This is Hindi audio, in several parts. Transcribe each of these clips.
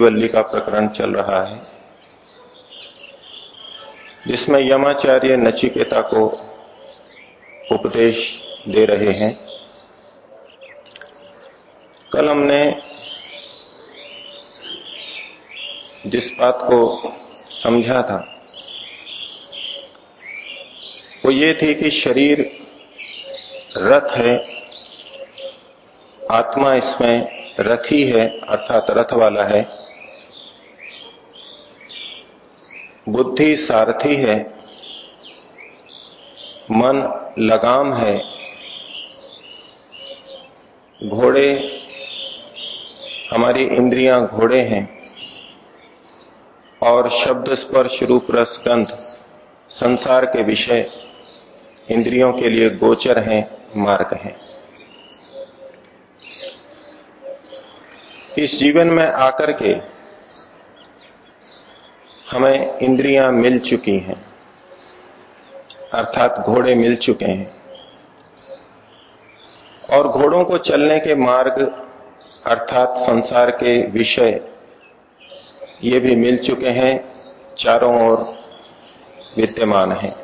वल्ली का प्रकरण चल रहा है, जिसमें यमाचार्य नचिकेता को उपदेश दे रहे हैं। कल हमने जिस बात को समझा था, वो ये थी कि शरीर रथ है, आत्मा इसमें रथी है, अर्थात रथ वाला है। बुद्धि सारथी है, मन लगाम है, घोड़े, हमारी इंद्रियाँ घोड़े हैं, और शब्द स्पर्श रूप रसगंध संसार के विषय, इंद्रियों के लिए गोचर हैं, मार्ग हैं। इस जीवन में आकर के हमें इंद्रियाँ मिल चुकी हैं, अर्थात घोड़े मिल चुके हैं। और घोड़ों को चलने के मार्ग, अर्थात संसार के विषय, ये भी मिल चुके हैं, चारों ओर विद्यमान हैं।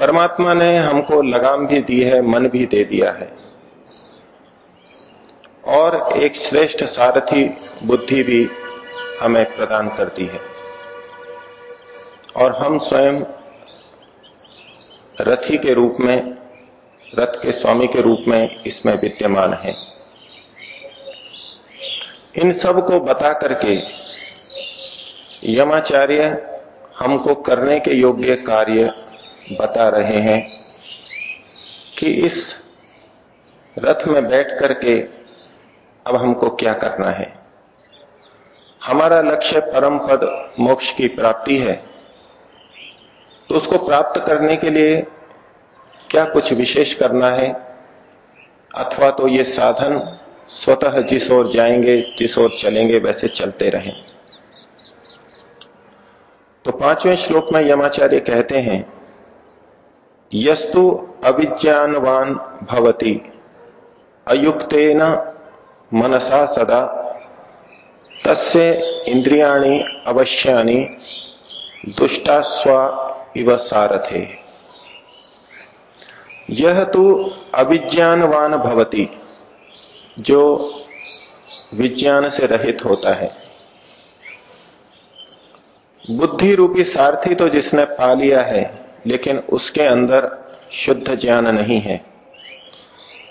परमात्मा ने हमको लगाम भी दी है, मन भी दे दिया है। और एक श्रेष्ठ सारथी बुद्धि भी हमें प्रदान करती है। और हम स्वयं रथी के रूप में, रथ के स्वामी के रूप में इसमें विद्यमान है। इन सबको बता करके यमाचार्य हमको करने के योग्य कार्य बता रहे हैं कि इस रथ में बैठ करके अब हमको क्या करना है। हमारा लक्ष्य परम पद मोक्ष की प्राप्ति है। तो उसको प्राप्त करने के लिए क्या कुछ विशेष करना है? अथवा तो ये साधन स्वतः जिस ओर जाएँगे, जिस ओर चलेंगे, वैसे चलते रहें। तो पाँचवें श्लोक में यमाचार्य कहते हैं, यस्तु अविज्ञानवान भवती, अयुक्तेन मनसा सदा तस्य इंद्रियाणी अवश्यानी दुष्टास्व इव सारथे। यह तो अविज्ञानवान भवती, जो विज्ञान से रहित होता है। बुद्धि रूपी सारथी तो जिसने पा लिया है, लेकिन उसके अंदर शुद्ध ज्ञान नहीं है,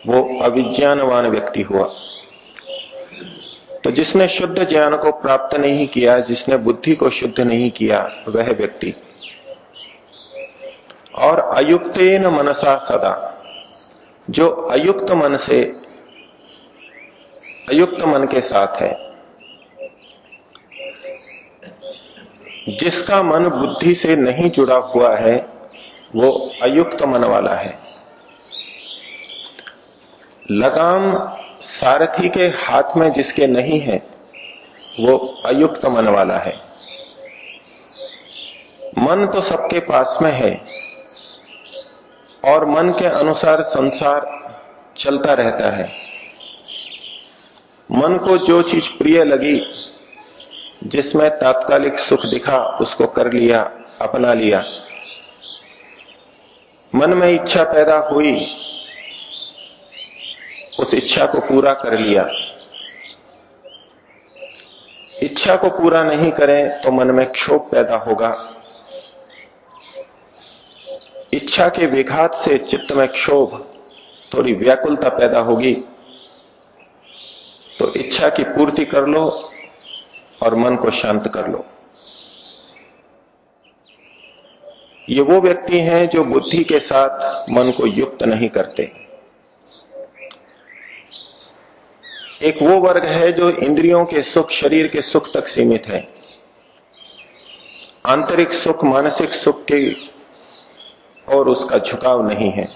वो अविज्ञानवान व्यक्ति हुआ। तो जिसने शुद्ध ज्ञान को प्राप्त नहीं किया, जिसने बुद्धि को शुद्ध नहीं किया, वह व्यक्ति। और अयुक्त मनसा सदा। जो अयुक्त मन से, अयुक्त मन के साथ है, जिसका मन बुद्धि से नहीं जुड़ा हुआ है, वो अयुक्त मन वाला है। लगाम सारथी के हाथ में जिसके नहीं है, वो अयुक्त मन वाला है। मन तो सबके पास में है और मन के अनुसार संसार चलता रहता है। मन को जो चीज़ प्रिय लगी, जिसमें तात्कालिक सुख दिखा, उसको कर लिया, अपना लिया। मन में इच्छा पैदा हुई उस इच्छा को पूरा कर लिया। इच्छा को पूरा नहीं करें तो मन में क्षोभ पैदा होगा। इच्छा के विघात से चित्त में क्षोभ, थोड़ी व्याकुलता पैदा होगी। तो इच्छा की पूर्ति कर लो और मन को शांत कर लो। ये वो व्यक्ति हैं जो बुद्धि के साथ मन को युक्त नहीं करते। एक वो वर्ग है जो इंद्रियों के सुख, शरीर के सुख तक सीमित है। आंतरिक सुख, मानसिक सुख के और उसका झुकाव नहीं है।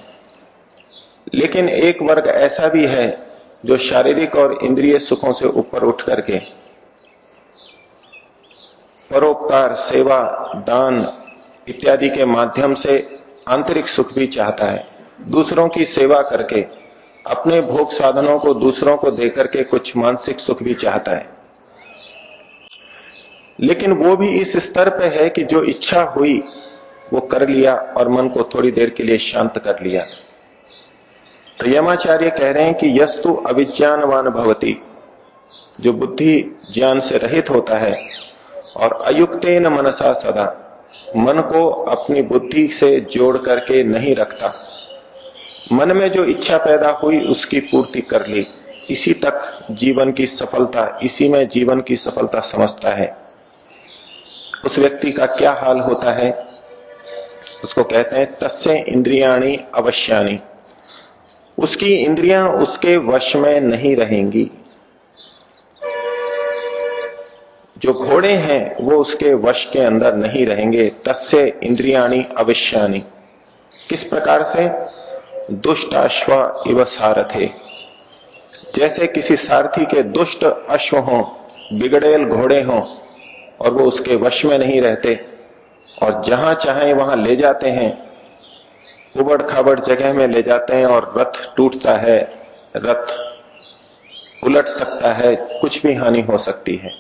लेकिन एक वर्ग ऐसा भी है जो शारीरिक और इंद्रिय सुखों से ऊपर उठ करके परोपकार, सेवा, दान इत्यादि के माध्यम से आंतरिक सुख भी चाहता है। दूसरों की सेवा करके अपने भोग साधनों को दूसरों को देकर के कुछ मानसिक सुख भी चाहता है। लेकिन वो भी इस स्तर पे है कि जो इच्छा हुई, वो कर लिया और मन को थोड़ी देर के लिए शांत कर लिया। तो यमाचार्य कह रहे हैं कि यस्तु अविज्ञानवान भवती, जो बुद्धि ज्ञान से रहित होता है और अयुक्तेन मनसा सदा, मन को अपनी बुद्धि से जोड़ करके नहीं रखता। मन में जो इच्छा पैदा हुई, उसकी पूर्ति कर ली। इसी तक जीवन की सफलता, इसी में जीवन की सफलता समझता है। उस व्यक्ति का क्या हाल होता है? उसको कहते हैं, तस्य इंद्रियाणी अवश्यानी। उसकी इंद्रियाँ उसके वश में नहीं रहेंगी। जो घोड़े हैं, वो उसके वश के अंदर नहीं रहेंगे। तस्य इंद्रियाणी अवश्यानी। किस प्रकार से? दुष्टाश्व इव सारथे। जैसे किसी सारथी के दुष्ट अश्व हो, बिगड़ेल घोड़े हों, और वो उसके वश में नहीं रहते, और जहाँ चाहे वहाँ ले जाते हैं, उबड़ खाबड़ जगह में ले जाते हैं, और रथ टूटता है, रथ उलट सकता है, कुछ भी हानि हो सकती है।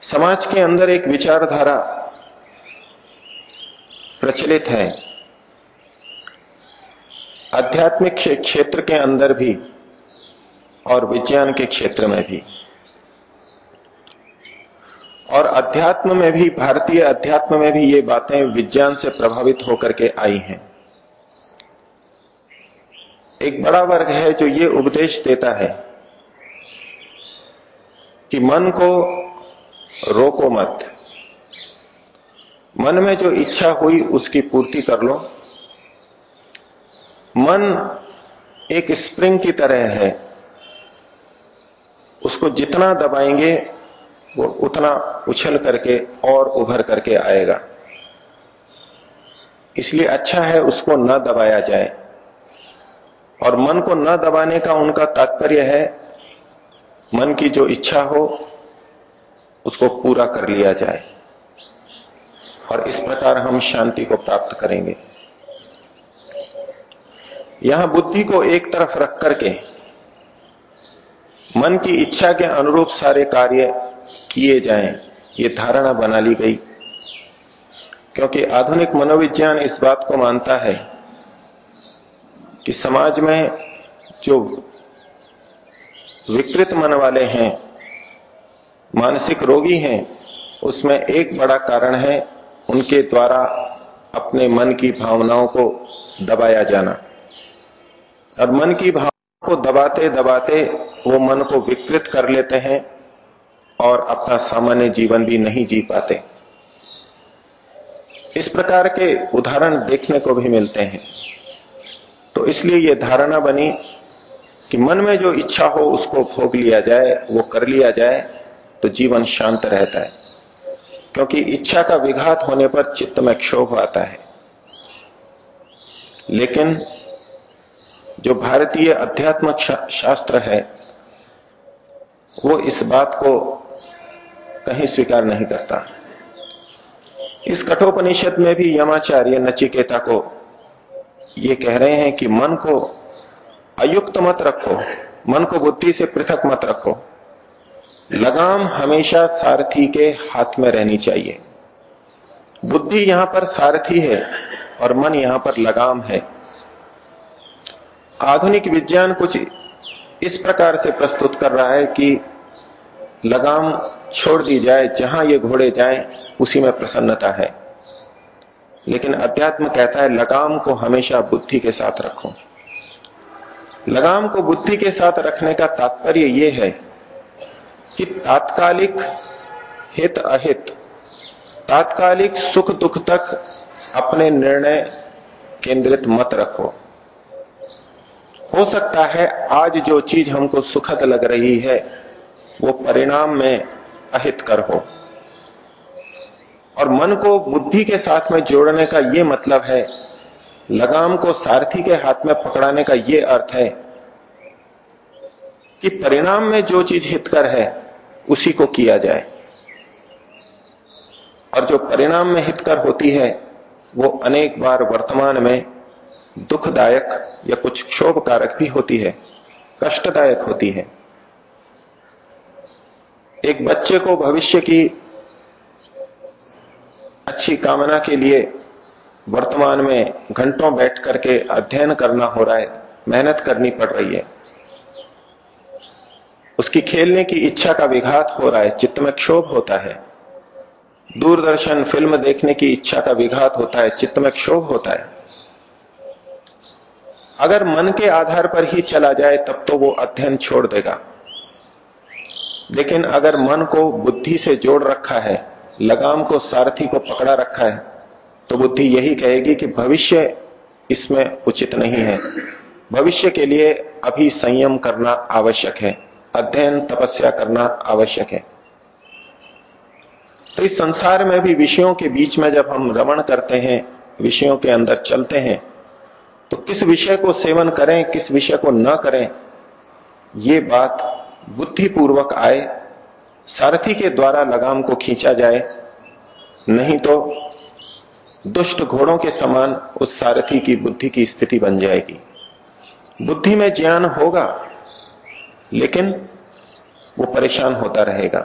समाज के अंदर एक विचारधारा प्रचलित है। आध्यात्मिक क्षेत्र के अंदर भी और विज्ञान के क्षेत्र में भी। और अध्यात्म में भी, भारतीय अध्यात्म में भी ये बातें विज्ञान से प्रभावित होकर के आई हैं। एक बड़ा वर्ग है जो ये उपदेश देता है कि मन को रोको मत। मन में जो इच्छा हुई, उसकी पूर्ति कर लो। मन एक स्प्रिंग की तरह है। उसको जितना दबाएँगे, वो उतना उछल करके और उभर करके आएगा। इसलिए अच्छा है उसको न दबाया जाए। और मन को न दबाने का उनका तात्पर्य है, मन की जो इच्छा हो, उसको पूरा कर लिया जाए। और इस प्रकार हम शांति को प्राप्त करेंगे। यहाँ बुद्धि को एक तरफ़ रख करके मन की इच्छा के अनुरूप सारे कार्य किए जाएँ, ये धारणा बना ली गई। क्योंकि आधुनिक मनोविज्ञान इस बात को मानता है कि समाज में जो विकृत मन वाले हैं, मानसिक रोगी हैं, उसमें एक बड़ा कारण है उनके द्वारा अपने मन की भावनाओं को दबाया जाना। और मन की भावना को दबाते दबाते वो मन को विकृत कर लेते हैं और अपना सामान्य जीवन भी नहीं जी पाते। इस प्रकार के उदाहरण देखने को भी मिलते हैं। तो इसलिए यह धारणा बनी कि मन में जो इच्छा हो उसको भोग लिया जाए, वो कर लिया जाए तो जीवन शांत रहता है। क्योंकि इच्छा का विघात होने पर चित्त में क्षोभ आता है। लेकिन जो भारतीय अध्यात्म शास्त्र है, वो इस बात को कहीं स्वीकार नहीं करता। इस कठोपनिषद में भी यमाचार्य नचिकेता को ये कह रहे हैं कि मन को अयुक्त मत रखो, मन को बुद्धि से पृथक मत रखो। लगाम हमेशा सारथी के हाथ में रहनी चाहिए। बुद्धि यहाँ पर सारथी है और मन यहाँ पर लगाम है। आधुनिक विज्ञान कुछ इस प्रकार से प्रस्तुत कर रहा है कि लगाम छोड़ दी जाए, जहाँ ये घोड़े जाएँ, उसी में प्रसन्नता है। लेकिन अध्यात्म कहता है, लगाम को हमेशा बुद्धि के साथ रखो। लगाम को बुद्धि के साथ रखने का तात्पर्य यह है कि तात्कालिक हित अहित, तात्कालिक सुख दुख तक अपने निर्णय केंद्रित मत रखो। हो सकता है आज जो चीज़ हमको सुखद लग रही है, वो परिणाम में अहितकर हो। और मन को बुद्धि के साथ में जोड़ने का ये मतलब है, लगाम को सारथी के हाथ में पकड़ाने का ये अर्थ है कि परिणाम में जो चीज़ हितकर है, उसी को किया जाए। और जो परिणाम में हितकर होती है, वो अनेक बार वर्तमान में दुखदायक या कुछ क्षोभ कारक भी होती है, कष्टदायक होती है। एक बच्चे को भविष्य की अच्छी कामना के लिए वर्तमान में घंटों बैठ करके अध्ययन करना हो रहा है, मेहनत करनी पड़ रही है। उसकी खेलने की इच्छा का विघात हो रहा है, चित्त में क्षोभ होता है। दूरदर्शन फ़िल्म देखने की इच्छा का विघात होता है, चित्त में क्षोभ होता है। अगर मन के आधार पर ही चला जाए, तब तो वो अध्ययन छोड़ देगा। लेकिन अगर मन को बुद्धि से जोड़ रखा है, लगाम को सारथी को पकड़ा रखा है तो बुद्धि यही कहेगी कि भविष्य इसमें उचित नहीं है। भविष्य के लिए अभी संयम करना आवश्यक है, अध्ययन तपस्या करना आवश्यक है। तो इस संसार में भी विषयों के बीच में जब हम रमण करते हैं, विषयों के अंदर चलते हैं तो किस विषय को सेवन करें, किस विषय को न करें, ये बात बुद्धिपूर्वक आए, सारथी के द्वारा लगाम को खींचा जाए, नहीं तो दुष्ट घोड़ों के समान उस सारथी की बुद्धि की स्थिति बन जाएगी। बुद्धि में ज्ञान होगा, लेकिन वो परेशान होता रहेगा।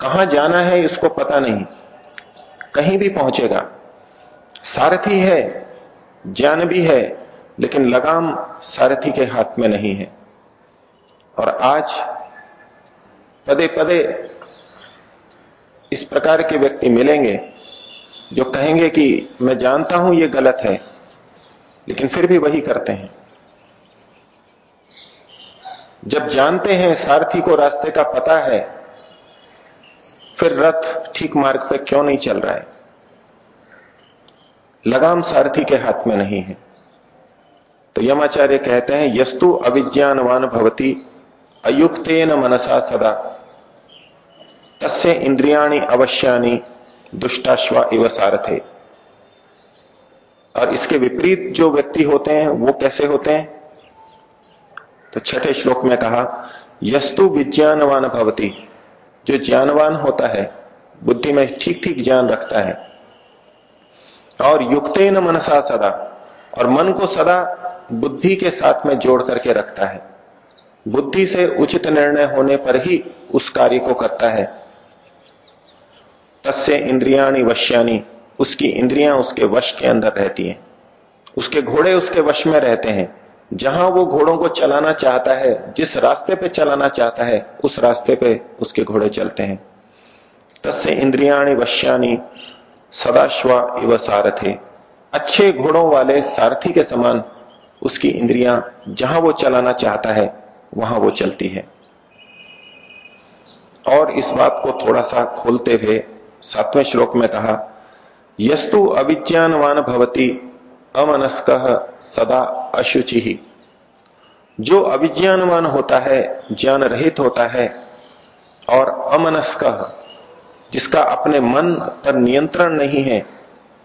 कहाँ जाना है, इसको पता नहीं। कहीं भी पहुंचेगा। सारथी है ज्ञान भी है, लेकिन लगाम सारथी के हाथ में नहीं है। और आज पदे पदे इस प्रकार के व्यक्ति मिलेंगे जो कहेंगे कि मैं जानता हूँ ये गलत है, लेकिन फिर भी वही करते हैं। जब जानते हैं सारथी को रास्ते का पता है, फिर रथ ठीक मार्ग पर क्यों नहीं चल रहा है? लगाम सारथी के हाथ में नहीं है। तो यमाचार्य कहते हैं, यस्तु अविज्ञानवान भवती, अयुक्तेन मनसा सदा। तस्य इंद्रियाणी अवश्यानी, दुष्टाश्वा इव सारथे। और इसके विपरीत जो व्यक्ति होते हैं, वो कैसे होते हैं? तो छठे श्लोक में कहा, यस्तु विज्ञानवान भवती। जो ज्ञानवान होता है, बुद्धि में ठीक ठीक ज्ञान रखता है और युक्त न मनसा सदा, और मन को सदा बुद्धि के साथ में जोड़ करके रखता है। बुद्धि से उचित निर्णय होने पर ही उस कार्य को करता है। तस्य इंद्रियाणी वश्यानी, उसकी इंद्रियाँ उसके वश के अंदर रहती हैं। उसके घोड़े उसके वश में रहते हैं। जहाँ वो घोड़ों को चलाना चाहता है, जिस रास्ते पे चलाना चाहता है, उस रास्ते पे उसके घोड़े चलते हैं। तस्य इंद्रियाणी वश्यानी सदाश्वा इव सारथे। अच्छे घोड़ों वाले सारथी के समान उसकी इंद्रियाँ जहाँ वो चलाना चाहता है, वहाँ वो चलती है। और इस बात को थोड़ा सा खोलते हुए सातवें श्लोक में कहा, यस्तु अविज्ञानवान भवती, अमनस्क सदा अशुचि। ही जो अविज्ञानवान होता है ज्ञान रहित होता है, और अमनस्क जिसका अपने मन पर नियंत्रण नहीं है,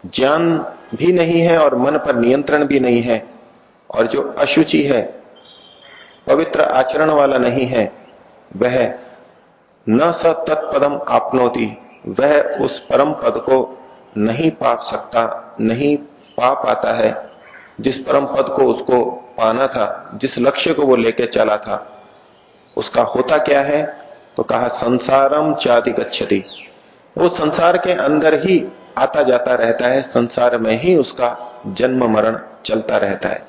ज्ञान भी नहीं है और मन पर नियंत्रण भी नहीं है, और जो अशुचि है, पवित्र आचरण वाला नहीं है, वह न स तत्पदम आपनोती, वह उस परम पद को नहीं पा सकता, नहीं पा पाता है, जिस परम पद को उसको पाना था, जिस लक्ष्य को वो लेके चला था, उसका होता क्या है? तो कहा, संसारम चादि गच्छति वो संसार के अंदर ही आता जाता रहता है, संसार में ही उसका जन्म मरण चलता रहता है।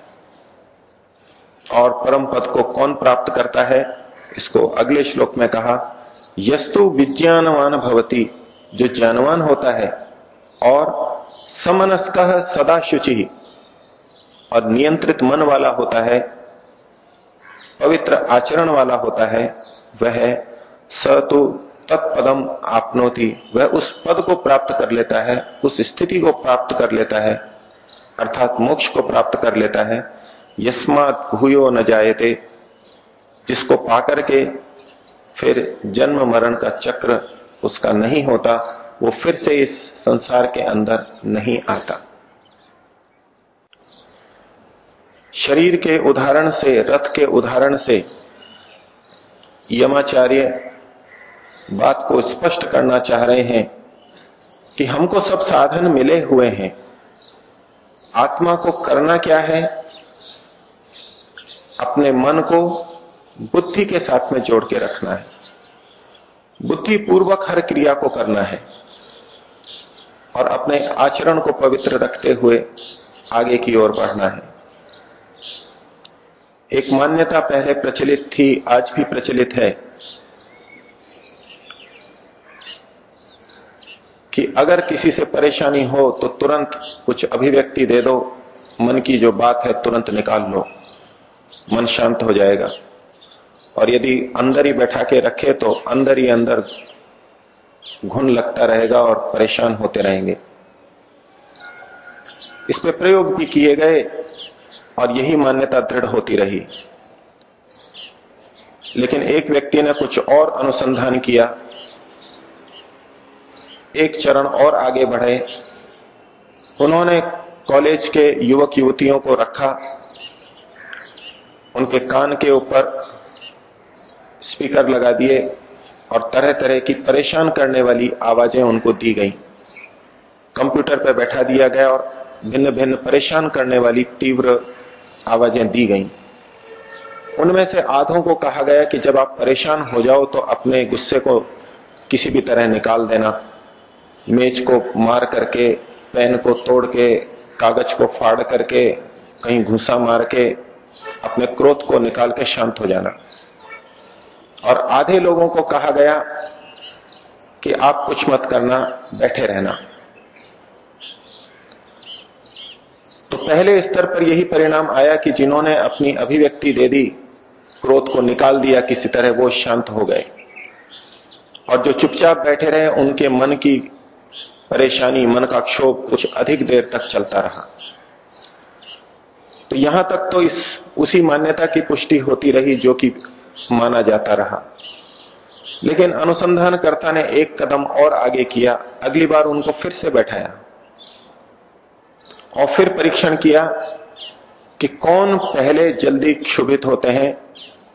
और परम पद को कौन प्राप्त करता है, इसको अगले श्लोक में कहा, यस्तु विज्ञानवान भवती, जो ज्ञानवान होता है, और समनस्क सदा शुचि, और नियंत्रित मन वाला होता है, पवित्र आचरण वाला होता है, वह स तो तत्पदम आपनोति। वह उस पद को प्राप्त कर लेता है, उस स्थिति को प्राप्त कर लेता है, अर्थात मोक्ष को प्राप्त कर लेता है। यस्मात भूयो न जायते, जिसको पाकर के फिर जन्म मरण का चक्र उसका नहीं होता, वो फिर से इस संसार के अंदर नहीं आता। शरीर के उदाहरण से, रथ के उदाहरण से यमाचार्य बात को स्पष्ट करना चाह रहे हैं कि हमको सब साधन मिले हुए हैं। आत्मा को करना क्या है? अपने मन को बुद्धि के साथ में जोड़ के रखना है। बुद्धि पूर्वक हर क्रिया को करना है और अपने आचरण को पवित्र रखते हुए आगे की ओर बढ़ना है। एक मान्यता पहले प्रचलित थी, आज भी प्रचलित है। कि अगर किसी से परेशानी हो तो तुरंत कुछ अभिव्यक्ति दे दो। मन की जो बात है, तुरंत निकाल लो। मन शांत हो जाएगा। और यदि अंदर ही बैठा के रखे तो अंदर ही अंदर घुन लगता रहेगा और परेशान होते रहेंगे। इस पे प्रयोग भी किए गए, और यही मान्यता दृढ़ होती रही। लेकिन एक व्यक्ति ने कुछ और अनुसंधान किया। एक चरण और आगे बढ़े। उन्होंने कॉलेज के युवक युवतियों को रखा। उनके कान के ऊपर स्पीकर लगा दिए और तरह तरह की परेशान करने वाली आवाज़ें उनको दी गई। कंप्यूटर पर बैठा दिया गया और भिन्न भिन्न परेशान करने वाली तीव्र आवाज़ें दी गई। उनमें से आधों को कहा गया कि जब आप परेशान हो जाओ तो अपने गुस्से को किसी भी तरह निकाल देना। मेज को मार करके, पेन को तोड़ के, कागज़ को फाड़ करके, कहीं घुसा मार के, अपने क्रोध को निकाल के शांत हो जाना। और आधे लोगों को कहा गया कि आप कुछ मत करना, बैठे रहना। तो पहले स्तर पर यही परिणाम आया कि जिन्होंने अपनी अभिव्यक्ति दे दी, क्रोध को निकाल दिया, किसी तरह वो शांत हो गए। और जो चुपचाप बैठे रहे, उनके मन की परेशानी, मन का क्षोभ कुछ अधिक देर तक चलता रहा। तो यहाँ तक तो इस, उसी मान्यता की पुष्टि होती रही जो कि माना जाता रहा। लेकिन अनुसंधानकर्ता ने एक कदम और आगे किया, अगली बार उनको फिर से बैठाया और फिर परीक्षण किया कि कौन पहले जल्दी क्षुभित होते हैं,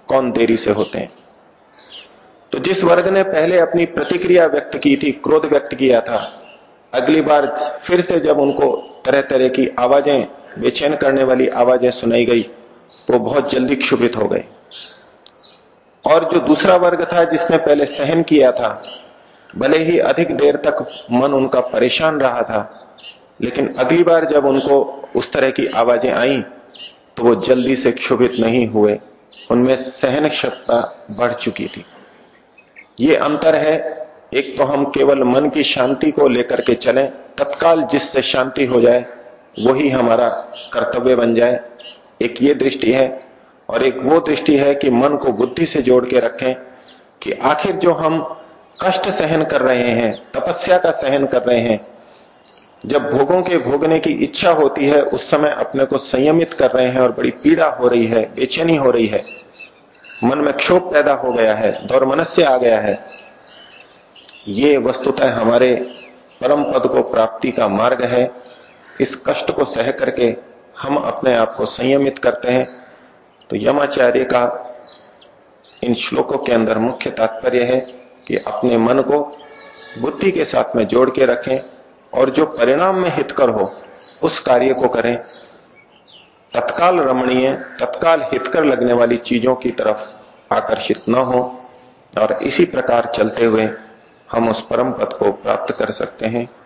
कौन देरी से होते हैं। तो जिस वर्ग ने पहले अपनी प्रतिक्रिया व्यक्त की थी, क्रोध व्यक्त किया था अगली बार फिर से जब उनको तरह तरह की आवाज़ें, बेचैन करने वाली आवाज़ें सुनाई गई तो बहुत जल्दी क्षुभित हो गए। और जो दूसरा वर्ग था जिसने पहले सहन किया था, भले ही अधिक देर तक मन उनका परेशान रहा था, लेकिन अगली बार जब उनको उस तरह की आवाज़ें आई तो वो जल्दी से क्षुभित नहीं हुए। उनमें सहन क्षमता बढ़ चुकी थी। ये अंतर है एक तो हम केवल मन की शांति को लेकर के चलें, तत्काल जिससे शांति हो जाए, वही हमारा कर्तव्य बन जाए। एक ये दृष्टि है और एक वो दृष्टि है कि मन को बुद्धि से जोड़ के रखें कि आखिर जो हम कष्ट सहन कर रहे हैं, तपस्या का सहन कर रहे हैं, जब भोगों के भोगने की इच्छा होती है, उस समय अपने को संयमित कर रहे हैं और बड़ी पीड़ा हो रही है, बेचैनी हो रही है। मन में क्षोभ पैदा हो गया है, दौर मनस्य आ गया है। ये वस्तुतः हमारे परम पद को प्राप्ति का मार्ग है। इस कष्ट को सह करके हम अपने आप को संयमित करते हैं। तो यमाचार्य का इन श्लोकों के अंदर मुख्य तात्पर्य है कि अपने मन को बुद्धि के साथ में जोड़ के रखें और जो परिणाम में हितकर हो, उस कार्य को करें। तत्काल रमणीय, तत्काल हितकर लगने वाली चीज़ों की तरफ़ आकर्षित न हो और इसी प्रकार चलते हुए हम उस परम पद को प्राप्त कर सकते हैं।